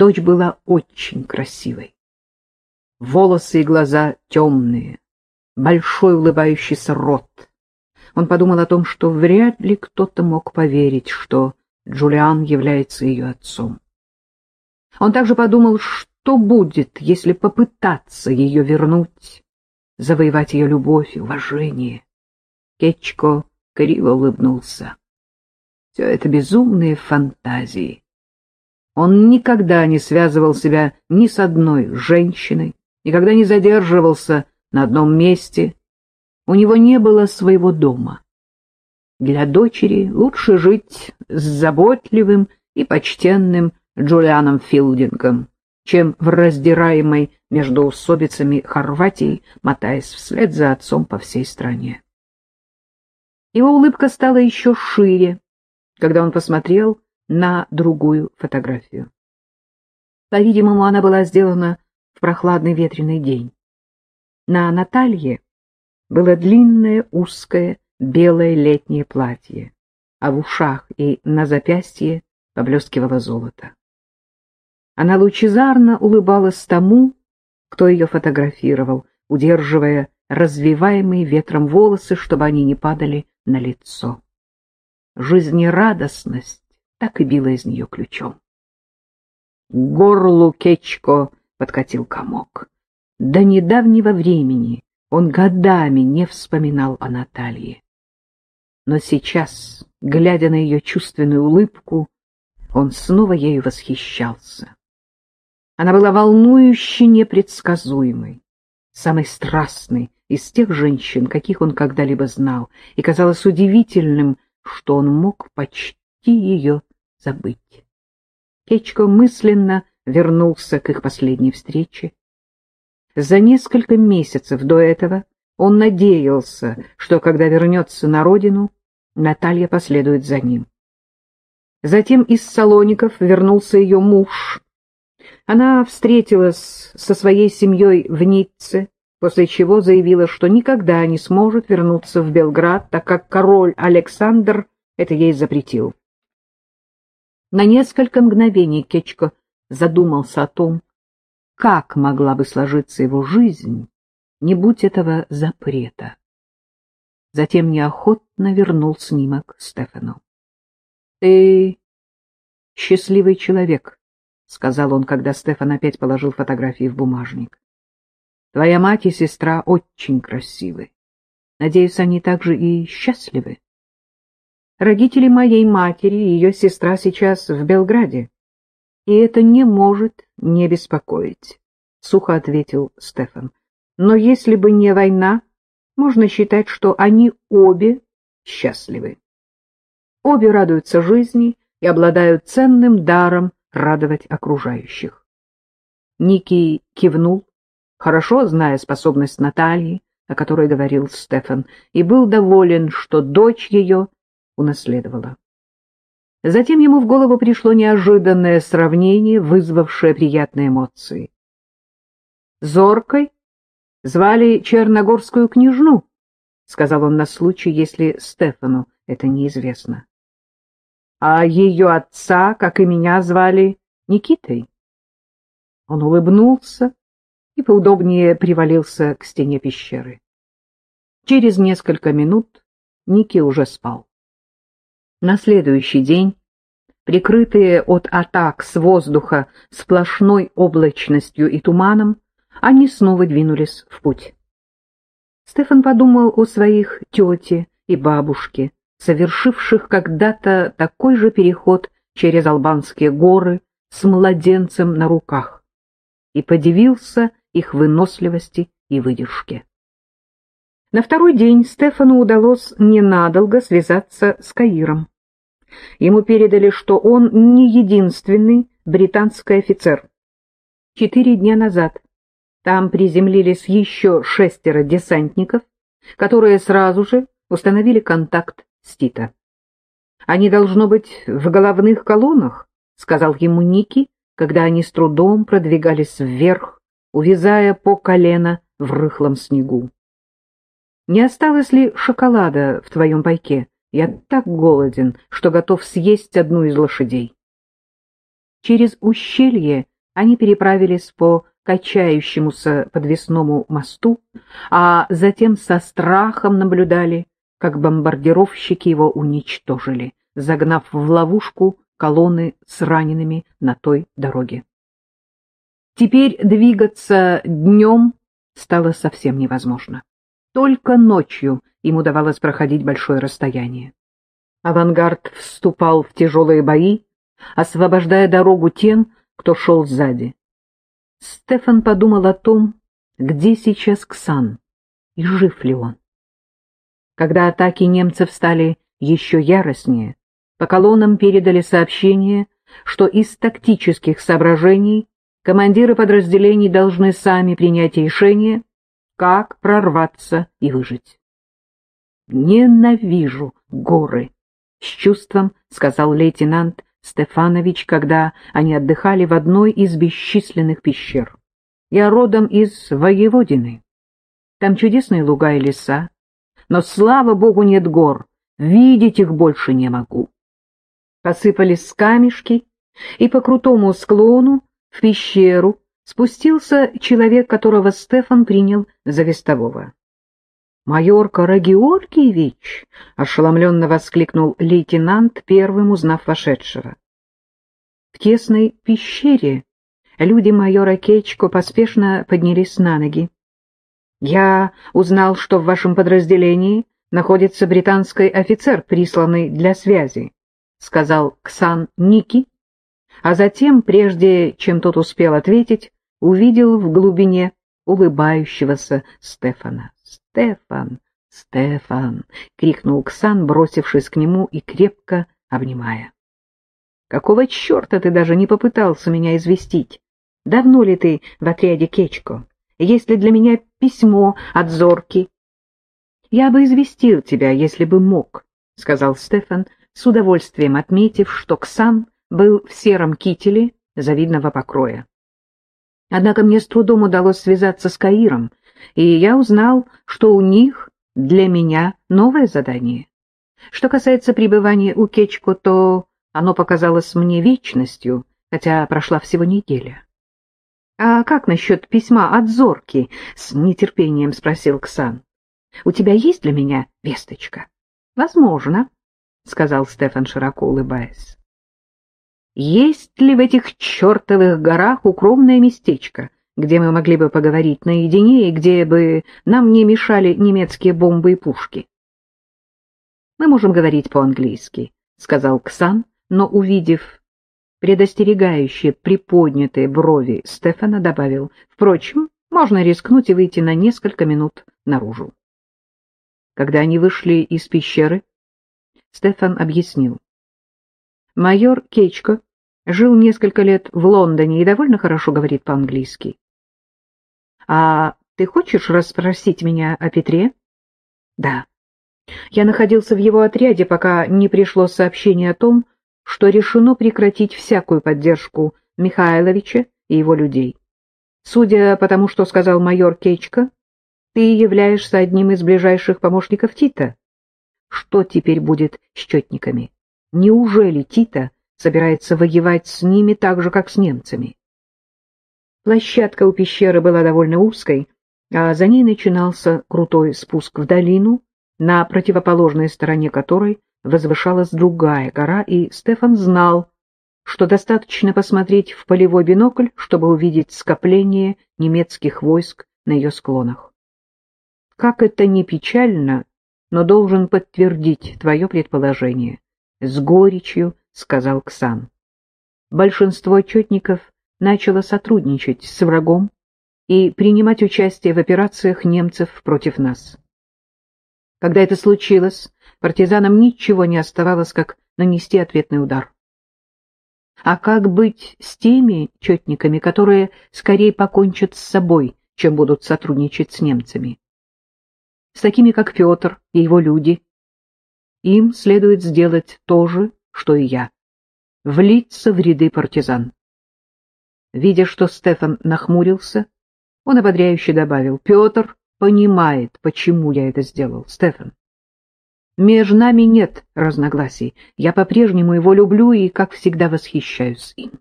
Дочь была очень красивой. Волосы и глаза темные, большой улыбающийся рот. Он подумал о том, что вряд ли кто-то мог поверить, что Джулиан является ее отцом. Он также подумал, что будет, если попытаться ее вернуть, завоевать ее любовь и уважение. Кетчко криво улыбнулся. Все это безумные фантазии. Он никогда не связывал себя ни с одной женщиной, никогда не задерживался на одном месте. У него не было своего дома. Для дочери лучше жить с заботливым и почтенным Джулианом Филдингом, чем в раздираемой между усобицами Хорватии, мотаясь вслед за отцом по всей стране. Его улыбка стала еще шире, когда он посмотрел на другую фотографию. По-видимому, она была сделана в прохладный ветреный день. На Наталье было длинное, узкое, белое летнее платье, а в ушах и на запястье поблескивало золото. Она лучезарно улыбалась тому, кто ее фотографировал, удерживая развиваемые ветром волосы, чтобы они не падали на лицо. Жизнерадостность так и била из нее ключом. К горлу Кечко подкатил комок. До недавнего времени он годами не вспоминал о Наталье. Но сейчас, глядя на ее чувственную улыбку, он снова ею восхищался. Она была волнующе непредсказуемой, самой страстной из тех женщин, каких он когда-либо знал, и казалось удивительным, что он мог почти ее забыть. Кечко мысленно вернулся к их последней встрече. За несколько месяцев до этого он надеялся, что когда вернется на родину, Наталья последует за ним. Затем из Салоников вернулся ее муж, она встретилась со своей семьей в Ницце, после чего заявила, что никогда не сможет вернуться в Белград, так как король Александр это ей запретил. На несколько мгновений Кечко задумался о том, как могла бы сложиться его жизнь, не будь этого запрета. Затем неохотно вернул снимок Стефану. — Ты счастливый человек, — сказал он, когда Стефан опять положил фотографии в бумажник. — Твоя мать и сестра очень красивы. Надеюсь, они также и счастливы. Родители моей матери и ее сестра сейчас в Белграде, и это не может не беспокоить, — сухо ответил Стефан. Но если бы не война, можно считать, что они обе счастливы. Обе радуются жизни и обладают ценным даром радовать окружающих. Ники кивнул, хорошо зная способность Натальи, о которой говорил Стефан, и был доволен, что дочь ее унаследовала. Затем ему в голову пришло неожиданное сравнение, вызвавшее приятные эмоции. Зоркой звали Черногорскую княжну, — сказал он на случай, если Стефану это неизвестно а ее отца, как и меня, звали Никитой. Он улыбнулся и поудобнее привалился к стене пещеры. Через несколько минут Ники уже спал. На следующий день, прикрытые от атак с воздуха сплошной облачностью и туманом, они снова двинулись в путь. Стефан подумал о своих тете и бабушке, совершивших когда-то такой же переход через албанские горы с младенцем на руках, и подивился их выносливости и выдержке. На второй день Стефану удалось ненадолго связаться с Каиром. Ему передали, что он не единственный британский офицер. Четыре дня назад там приземлились еще шестеро десантников, которые сразу же установили контакт с Тита. «Они, должно быть, в головных колоннах», — сказал ему Ники, когда они с трудом продвигались вверх, увязая по колено в рыхлом снегу. «Не осталось ли шоколада в твоем пайке? Я так голоден, что готов съесть одну из лошадей». Через ущелье они переправились по качающемуся подвесному мосту, а затем со страхом наблюдали, как бомбардировщики его уничтожили, загнав в ловушку колонны с ранеными на той дороге. Теперь двигаться днем стало совсем невозможно. Только ночью им удавалось проходить большое расстояние. Авангард вступал в тяжелые бои, освобождая дорогу тем, кто шел сзади. Стефан подумал о том, где сейчас Ксан и жив ли он. Когда атаки немцев стали еще яростнее, по колоннам передали сообщение, что из тактических соображений командиры подразделений должны сами принять решение, как прорваться и выжить. «Ненавижу горы», — с чувством сказал лейтенант Стефанович, когда они отдыхали в одной из бесчисленных пещер. «Я родом из Воеводины. Там чудесные луга и леса, но, слава богу, нет гор, видеть их больше не могу». Посыпались камешки, и по крутому склону в пещеру спустился человек, которого Стефан принял за вестового. «Майор Карагеоргиевич!» — ошеломленно воскликнул лейтенант, первым узнав вошедшего. В тесной пещере люди майора Кечко поспешно поднялись на ноги. «Я узнал, что в вашем подразделении находится британский офицер, присланный для связи», — сказал Ксан Ники, а затем, прежде чем тот успел ответить, увидел в глубине улыбающегося Стефана. «Стефан! Стефан!» — крикнул Ксан, бросившись к нему и крепко обнимая. «Какого черта ты даже не попытался меня известить? Давно ли ты в отряде Кечко? Есть ли для меня письмо от Зорки?» «Я бы известил тебя, если бы мог», — сказал Стефан, с удовольствием отметив, что Ксан был в сером кителе завидного покроя. Однако мне с трудом удалось связаться с Каиром, и я узнал, что у них для меня новое задание. Что касается пребывания у Кечко, то оно показалось мне вечностью, хотя прошла всего неделя. — А как насчет письма от Зорки? — с нетерпением спросил Ксан. — У тебя есть для меня весточка? — Возможно, — сказал Стефан, широко улыбаясь. — Есть ли в этих чертовых горах укромное местечко, где мы могли бы поговорить наедине и где бы нам не мешали немецкие бомбы и пушки. «Мы можем говорить по-английски», — сказал Ксан, но, увидев предостерегающие приподнятые брови, Стефана добавил, «Впрочем, можно рискнуть и выйти на несколько минут наружу». Когда они вышли из пещеры, Стефан объяснил. Майор Кечко жил несколько лет в Лондоне и довольно хорошо говорит по-английски. А ты хочешь расспросить меня о Петре? Да. Я находился в его отряде, пока не пришло сообщение о том, что решено прекратить всякую поддержку Михайловича и его людей. Судя по тому, что сказал майор Кечка, ты являешься одним из ближайших помощников Тита. Что теперь будет с четниками? Неужели Тита собирается воевать с ними так же, как с немцами? Площадка у пещеры была довольно узкой, а за ней начинался крутой спуск в долину, на противоположной стороне которой возвышалась другая гора, и Стефан знал, что достаточно посмотреть в полевой бинокль, чтобы увидеть скопление немецких войск на ее склонах. Как это ни печально, но должен подтвердить твое предположение, — с горечью сказал Ксан. Большинство четников начало сотрудничать с врагом и принимать участие в операциях немцев против нас. Когда это случилось, партизанам ничего не оставалось, как нанести ответный удар. А как быть с теми четниками, которые скорее покончат с собой, чем будут сотрудничать с немцами? С такими, как Петр и его люди. Им следует сделать то же, что и я — влиться в ряды партизан. Видя, что Стефан нахмурился, он ободряюще добавил, «Петр понимает, почему я это сделал, Стефан. Между нами нет разногласий. Я по-прежнему его люблю и, как всегда, восхищаюсь им.